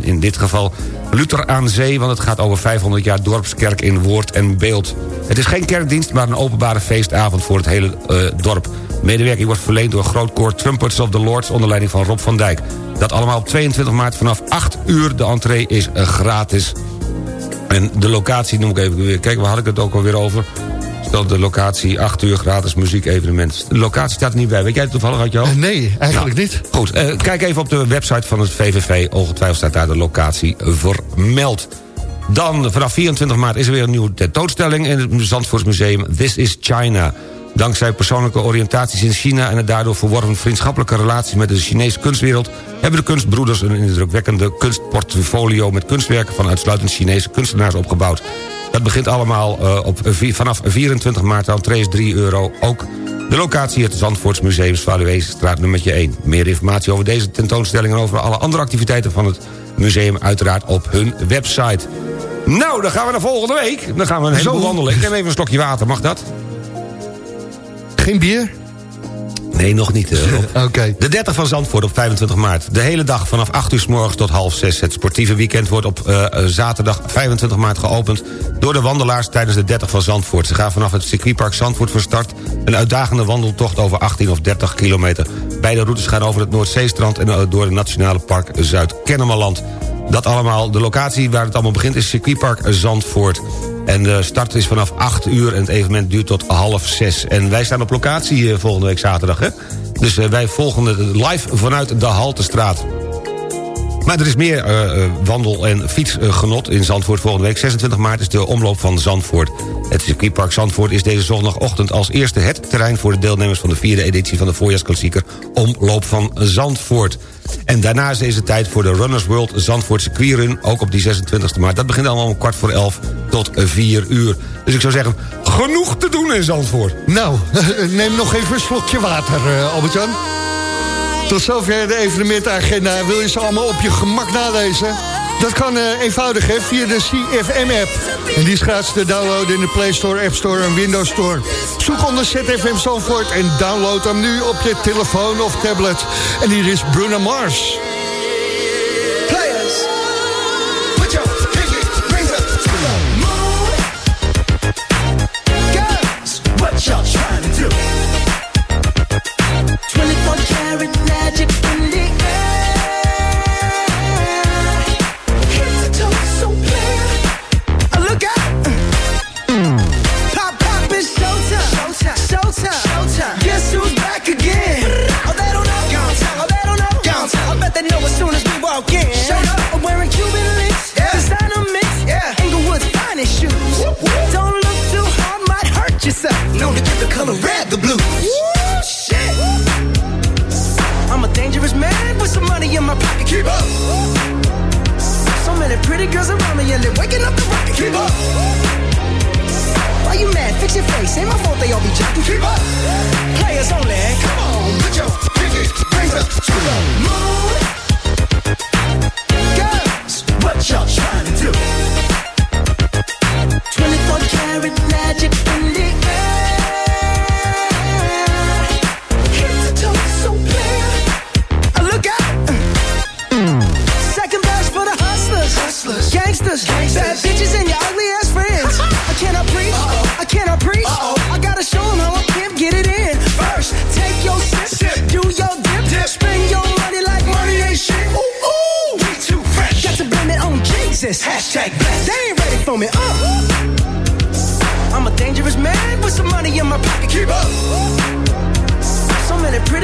In dit geval Luther aan zee, want het gaat over 500 jaar dorpskerk in woord en beeld. Het is geen kerkdienst, maar een openbare feestavond voor het hele eh, dorp. Medewerking wordt verleend door grootkoor Trumpets of the Lords... onder leiding van Rob van Dijk. Dat allemaal op 22 maart vanaf 8 uur. De entree is eh, gratis. En de locatie noem ik even weer. Kijk, waar had ik het ook alweer over? De locatie, 8 uur gratis muziekevenement. De locatie staat er niet bij. Weet jij het toevallig uit hoofd? Eh, nee, eigenlijk niet. Goed, eh, kijk even op de website van het VVV. Ongetwijfeld staat daar de locatie vermeld. Dan, vanaf 24 maart is er weer een nieuwe tentoonstelling... in het Zandvoortsmuseum This is China. Dankzij persoonlijke oriëntaties in China... en het daardoor verworven vriendschappelijke relatie met de Chinese kunstwereld... hebben de kunstbroeders een indrukwekkende kunstportfolio... met kunstwerken van uitsluitend Chinese kunstenaars opgebouwd. Dat begint allemaal eh, op, vanaf 24 maart. De entree is 3 euro. Ook de locatie het Zandvoortsmuseum Zwaluweestraat nummertje 1. Meer informatie over deze tentoonstelling... en over alle andere activiteiten van het museum... uiteraard op hun website. Nou, dan gaan we naar volgende week. Dan gaan we een heleboel wandelen. Ik neem even een slokje water, mag dat? Geen bier? Nee, nog niet. Oké. De 30 van Zandvoort op 25 maart. De hele dag vanaf 8 uur s morgens tot half 6. Het sportieve weekend wordt op eh, eh, zaterdag 25 maart geopend... door de wandelaars tijdens de 30 van Zandvoort. Ze gaan vanaf het circuitpark Zandvoort van start... een uitdagende wandeltocht over 18 of 30 kilometer. Beide routes gaan over het Noordzeestrand... en eh, door het Nationale Park Zuid-Kennemerland. Dat allemaal, de locatie waar het allemaal begint is circuitpark Zandvoort. En de start is vanaf 8 uur en het evenement duurt tot half 6. En wij staan op locatie eh, volgende week zaterdag, hè? Dus eh, wij volgen het live vanuit de Haltestraat. Maar er is meer uh, wandel- en fietsgenot in Zandvoort volgende week. 26 maart is de omloop van Zandvoort. Het circuitpark Zandvoort is deze zondagochtend als eerste het terrein... voor de deelnemers van de vierde editie van de voorjaarsklassieker Omloop van Zandvoort. En daarna is deze tijd voor de Runners World Zandvoort circuitrun... ook op die 26 maart. Dat begint allemaal om kwart voor elf tot 4 uur. Dus ik zou zeggen, genoeg te doen in Zandvoort. Nou, neem nog even een slokje water, Albert-Jan. Tot zover de evenementagenda. Wil je ze allemaal op je gemak nalezen? Dat kan uh, eenvoudig hè, via de CFM-app. En die is gratis te downloaden in de Play Store, App Store en Windows Store. Zoek onder ZFM Zandvoort en download hem nu op je telefoon of tablet. En hier is Bruno Mars.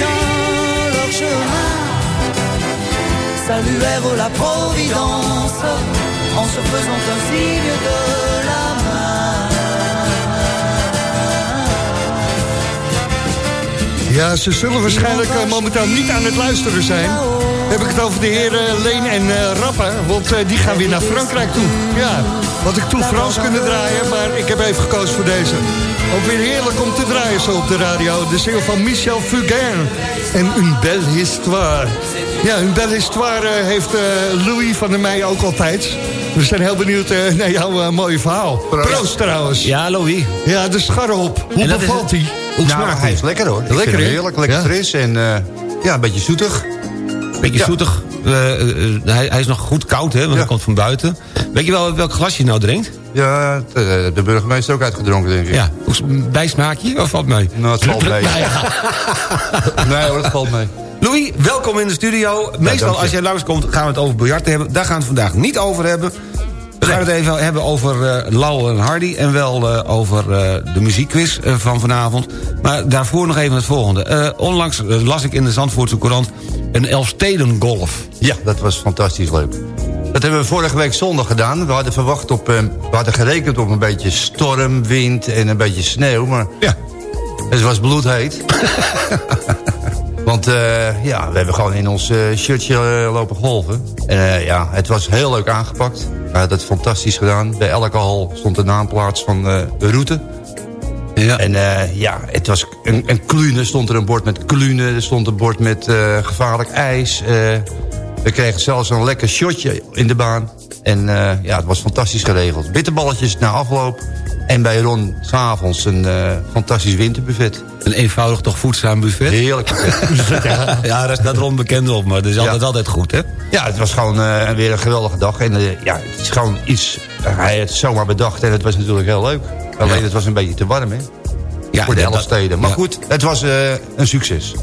leur chemin. Saluèrent la Providence en se faisant un signe de la main. Ja, ze zullen waarschijnlijk eh, momenteel niet aan het luisteren zijn. Heb ik het over de heren Leen en eh, Rappen, want eh, die gaan weer naar Frankrijk toe. Ja, wat ik toen Frans kunnen draaien, maar ik heb even gekozen voor deze. Ook weer heerlijk om te draaien zo op de radio. De single van Michel Fugain en Une Belle Histoire. Ja, Une Belle Histoire eh, heeft eh, Louis van der Meij ook altijd. We zijn heel benieuwd eh, naar jouw mooie verhaal. Proost, trouwens. Ja, Louis. Ja, de scharrehop. Hoe bevalt? Hoe nou, smaakt hij die? is lekker hoor. Ik Lekker, heerlijk, lekker Ja. fris en eh, ja, een beetje zoetig. Beetje Ja. zoetig. Hij, hij is nog goed koud, hè, want Ja. hij komt van buiten. Weet je wel welk glas je nou drinkt? Ja, eh, de burgemeester ook uitgedronken, denk ik. Ja. Bijsmaakje of valt mee? Nou, het valt mee. Nee hoor, het valt mee. Louis, welkom in de studio. Meestal als jij langskomt gaan we het over biljarten hebben. Daar gaan we het vandaag niet over hebben. We gaan het even hebben over eh Lau en Hardy... en wel eh, over de muziekquiz van vanavond. Maar daarvoor nog even het volgende. Onlangs las ik in de Zandvoortse Courant... een Elfstedengolf. Ja, dat was fantastisch leuk. Dat hebben we vorige week zondag gedaan. We hadden verwacht op, eh, we hadden gerekend op een beetje storm, wind en een beetje sneeuw. Maar Ja. het was bloedheet. Want eh, ja, we hebben gewoon in ons eh, shirtje lopen golven. En ja, het was heel leuk aangepakt. We hadden het fantastisch gedaan. Bij elke hal stond de naamplaats van de route. Ja. En ja, het was een, een klune. Stond er een bord met klune. Er stond een bord met gevaarlijk ijs. We kregen zelfs een lekker shotje in de baan. En eh, ja, het was fantastisch geregeld. Bitterballetjes na afloop. En bij Ron s'avonds een eh, fantastisch winterbuffet. Een eenvoudig toch voedzaam buffet. Heerlijk buffet. ja, ja, daar staat Ron bekend op, maar dat is altijd, Ja. altijd goed, hè? Ja, het was gewoon eh, weer een geweldige dag. En ja, het is gewoon iets... hij het zomaar bedacht en het was natuurlijk heel leuk. Alleen Ja. het was een beetje te warm, hè? Ja, voor de dat- elf steden. Maar goed, het was een succes.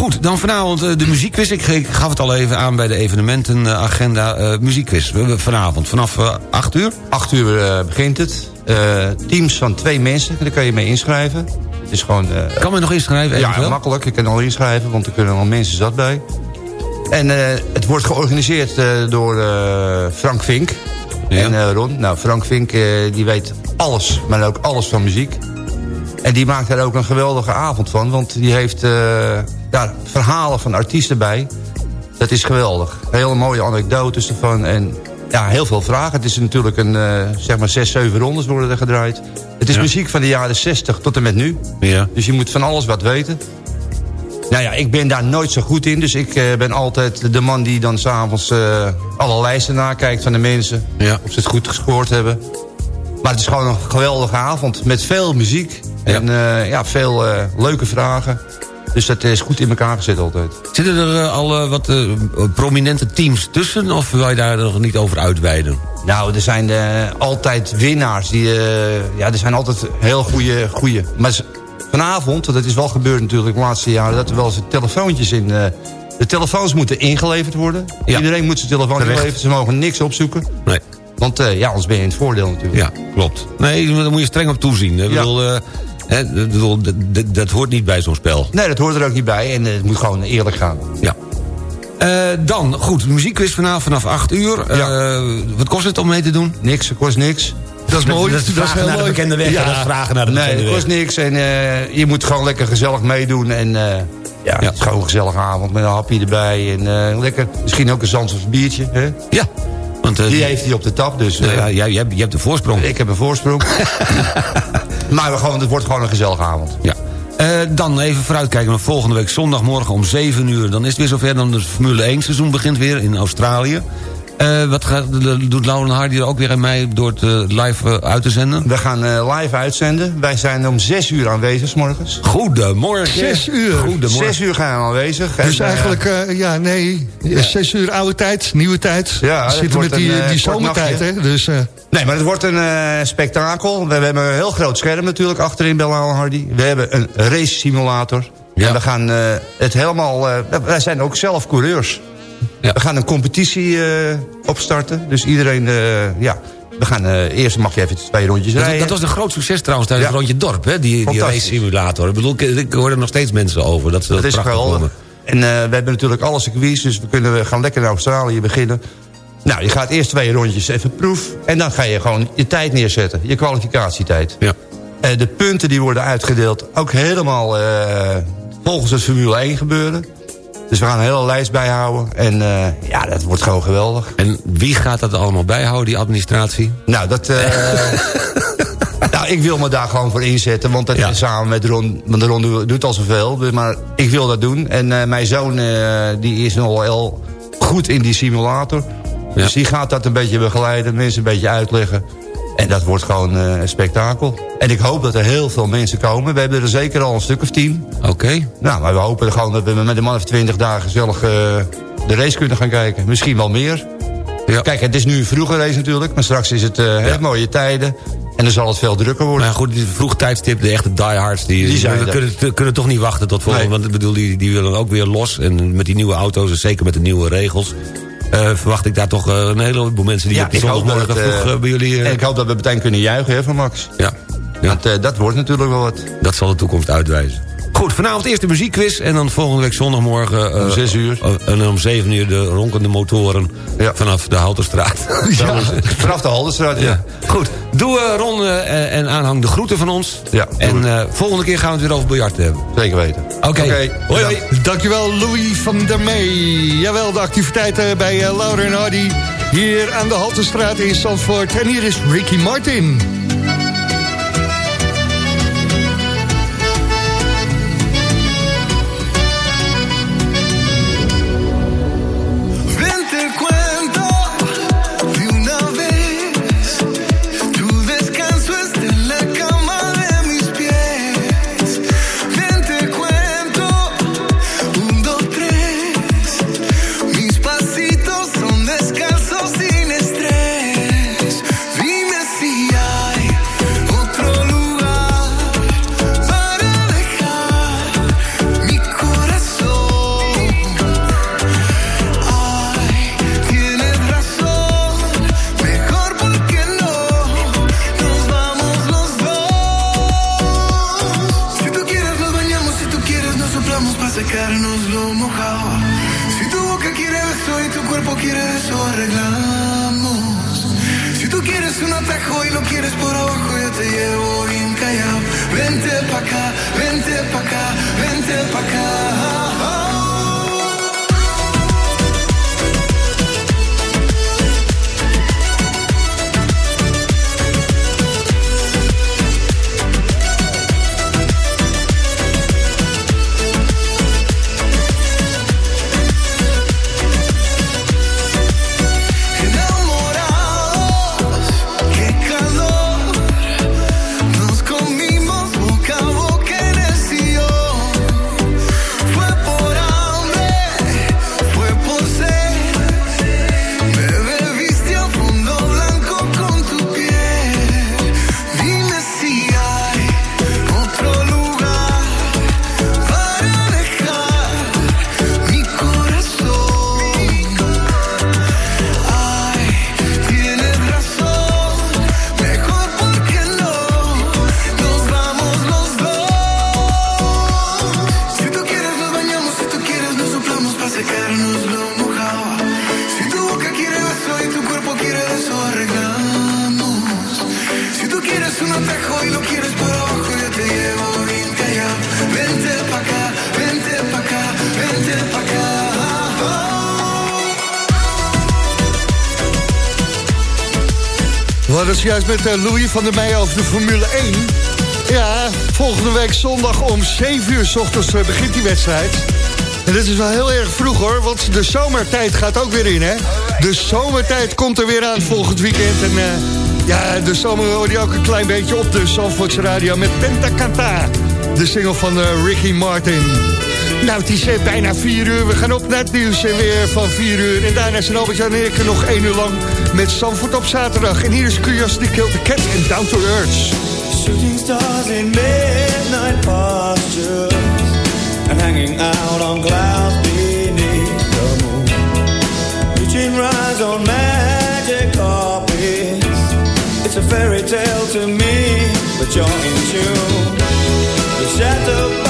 Goed, dan vanavond eh, de muziekquiz. Ik, gaf het al even aan bij de evenementenagenda. eh muziekquiz vanavond vanaf eh, 8 uur. Acht uur eh, begint het. Eh, teams van twee mensen, daar kan je mee inschrijven. Het is gewoon... eh, Kan men nog inschrijven? ja, makkelijk. Je kan al inschrijven, want er kunnen al mensen zat bij. En eh, het wordt georganiseerd eh, door eh, Frank Vink Ja. en eh, Ron. Nou, Frank Vink eh, die weet alles, maar ook alles van muziek. En die maakt er ook een geweldige avond van. Want die heeft eh, ja, verhalen van artiesten bij. Dat is geweldig. Hele mooie anekdotes ervan. En ja, heel veel vragen. Het is natuurlijk een, eh, zeg maar, zes, zeven rondes worden er gedraaid. Het is Ja. muziek van de jaren 60 tot en met nu. Ja. Dus je moet van alles wat weten. Nou ja, ik ben daar nooit zo goed in. Dus ik eh, ben altijd de man die dan s'avonds eh alle lijsten nakijkt van de mensen. Ja. Of ze het goed gescoord hebben. Maar het is gewoon een geweldige avond met veel muziek. En ja, veel leuke vragen. Dus dat is goed in elkaar gezet altijd. Zitten er eh, al eh, wat eh, prominente teams tussen... of wil je daar nog niet over uitweiden? Nou, er zijn altijd winnaars. Die, ja, er zijn altijd heel goede... goede. Maar vanavond, dat is wel gebeurd natuurlijk de laatste jaren... dat er wel eens telefoontjes in... de telefoons moeten ingeleverd worden. Iedereen moet zijn telefoon Terecht. inleveren. Ze mogen niks opzoeken. Nee. Want ja, anders ben je in het voordeel natuurlijk. Ja, klopt. Nee, daar moet je streng op toezien. Ik bedoel, bedoel, dat, dat- dat hoort niet bij zo'n spel. Nee, dat hoort er ook niet bij. En eh, het moet gewoon eerlijk gaan. Ja. Eh, dan, goed, muziekquiz vanavond vanaf 8 uur. Eh, wat kost het om mee te doen? Niks, het kost niks. Dat is mooi. Dat is Dat is heel naar de bekende weg. Ja. Dat is vragen naar de Nee, bekende het weg. kost niks. En je moet gewoon lekker gezellig meedoen. En eh, ja, het is gewoon een gezellige avond met een hapje erbij. En lekker, misschien ook een Zandvoorts biertje. Hè? Ja. Want, Die heeft hij op de tap. Dus, ja, jij, jij, hebt de voorsprong. Ik heb een voorsprong. maar we gewoon, het wordt gewoon een gezellige avond. Ja. Eh, dan even vooruitkijken naar volgende week zondagmorgen om 7 uur. Dan is het weer zover, dan het Formule 1 seizoen begint weer in Australië. Eh, wat gaat, doet Lauren Hardy er ook weer aan mij door het eh, live eh, uit te zenden? We gaan eh, live uitzenden. Wij zijn om zes uur aanwezig, s morgens. Goedemorgen. Zes uur. Goedemorgen. Zes uur gaan we aanwezig. Dus En, eigenlijk, eh, ja, nee, Ja. zes uur oude tijd, nieuwe tijd. Ja, We zitten met die, een, die zomertijd, hè. Dus, eh, Nee, maar het wordt een eh, spektakel. We, we hebben een heel groot scherm natuurlijk achterin bij Lauwen Hardy. We hebben een race simulator. En we gaan eh, het helemaal... eh, wij zijn ook zelf coureurs. We gaan een competitie eh, opstarten. Dus iedereen, eh, ja... We gaan eh, eerst mag je even twee rondjes rijden. dat was een groot succes trouwens tijdens Ja. het rondje dorp, hè? Die, race simulator. Ik bedoel, ik, ik hoor er nog steeds mensen over. Dat ze dat, Dat is geweldig. En we hebben natuurlijk alle circuits, dus we kunnen we gaan lekker naar Australië beginnen. Nou, je gaat eerst twee rondjes even proef. En dan ga je gewoon je tijd neerzetten, je kwalificatietijd. Ja. De punten die worden uitgedeeld, ook helemaal volgens het Formule 1 gebeuren. Dus we gaan een hele lijst bijhouden. En eh, ja, dat wordt gewoon geweldig. En wie gaat dat allemaal bijhouden, die administratie? Nou, dat... eh, nou, ik wil me daar gewoon voor inzetten. Want dat is samen met Ron... Want Ron doet- al zoveel. dus- Maar ik wil dat doen. En eh, mijn zoon die is nog wel heel goed in die simulator. Dus die gaat dat een beetje begeleiden. Mensen een beetje uitleggen. En dat wordt gewoon eh, een spektakel. En ik hoop dat er heel veel mensen komen. We hebben er zeker al een stuk of tien. Oké. Nou, maar we hopen gewoon dat we met een man of twintig dagen gezellig eh, de race kunnen gaan kijken. Misschien wel meer. Kijk, het is nu een vroege race natuurlijk. Maar straks is het hè, mooie tijden. En dan zal het veel drukker worden. Maar goed, die vroeg tijdstip, de echte diehards... die, Die zijn kunnen, kunnen toch niet wachten tot volgende... want ik bedoel, die, die willen ook weer los. En met die nieuwe auto's, en zeker met de nieuwe regels... eh, verwacht ik daar toch eh, een heleboel mensen... die op de zondagmorgen vroeg eh, bij jullie... En ik hoop dat we meteen kunnen juichen hè, van Max. Ja. Want eh, dat wordt natuurlijk wel wat. Dat zal de toekomst uitwijzen. Goed, vanavond eerst de muziekquiz en dan volgende week zondagmorgen... eh, Om zes uur. eh, en om zeven uur de ronkende motoren vanaf de Houterstraat. Ja, vanaf de Haldenstraat, ja. Ja. Goed, doe eh, Ron eh, en aanhang de groeten van ons. Ja, en eh, volgende keer gaan we het weer over biljart hebben. Zeker weten. Oké, hoi hoi. Dankjewel Louis van der Mee. Jawel, de activiteiten bij uh, Laura en Hardy. Hier aan de Haltestraat in Zandvoort. En hier is Ricky Martin. Un atajo lo quieres te llevo pa' acá, vente. We hadden juist met eh, Louis van der Meijen over de Formule 1. Ja, volgende week zondag om 7 uur s ochtends eh, begint die wedstrijd. En dat is wel heel erg vroeg hoor, want de zomertijd gaat ook weer in hè. De zomertijd komt er weer aan volgend weekend. En eh, ja, de zomer hoor je ook een klein beetje op de Zandvoortse radio met Pentacanta. De single van eh, Ricky Martin. Nou, het is eh, bijna 4 uur. We gaan op naar het nieuws en weer van 4 uur. En daarna zijn Albert-Jan en ik nog 1 uur lang met Zandvoort op zaterdag. En hier is Curiosity Killed the Cat en Down to Earth. Shooting stars in midnight postures and hanging out on clouds beneath the moon. Reaching rise on magic. It's a fairy tale to me, but you're in tune. You're shattered